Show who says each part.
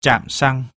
Speaker 1: trạm xăng.